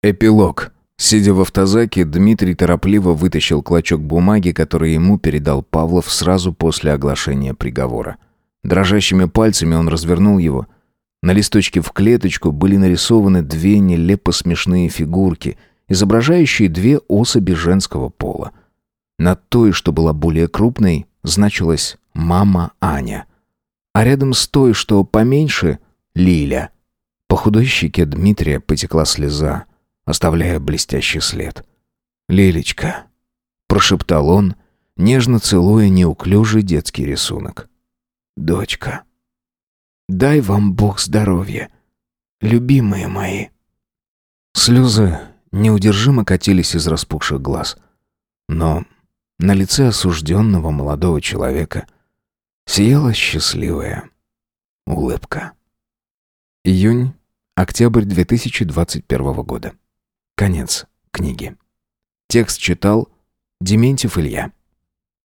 Эпилог. Сидя в автозаке, Дмитрий торопливо вытащил клочок бумаги, который ему передал Павлов сразу после оглашения приговора. Дрожащими пальцами он развернул его. На листочке в клеточку были нарисованы две нелепо смешные фигурки, изображающие две особи женского пола. Над той, что была более крупной, значилась «мама Аня», а рядом с той, что поменьше — «Лиля». По худой щеке Дмитрия потекла слеза, оставляя блестящий след. «Лилечка», — прошептал он, нежно целуя неуклюжий детский рисунок. «Дочка, дай вам Бог здоровья, любимые мои». Слезы неудержимо катились из распухших глаз. Но на лице осужденного молодого человека сияла счастливая улыбка. Июнь, октябрь 2021 года. Конец книги. Текст читал Дементьев Илья.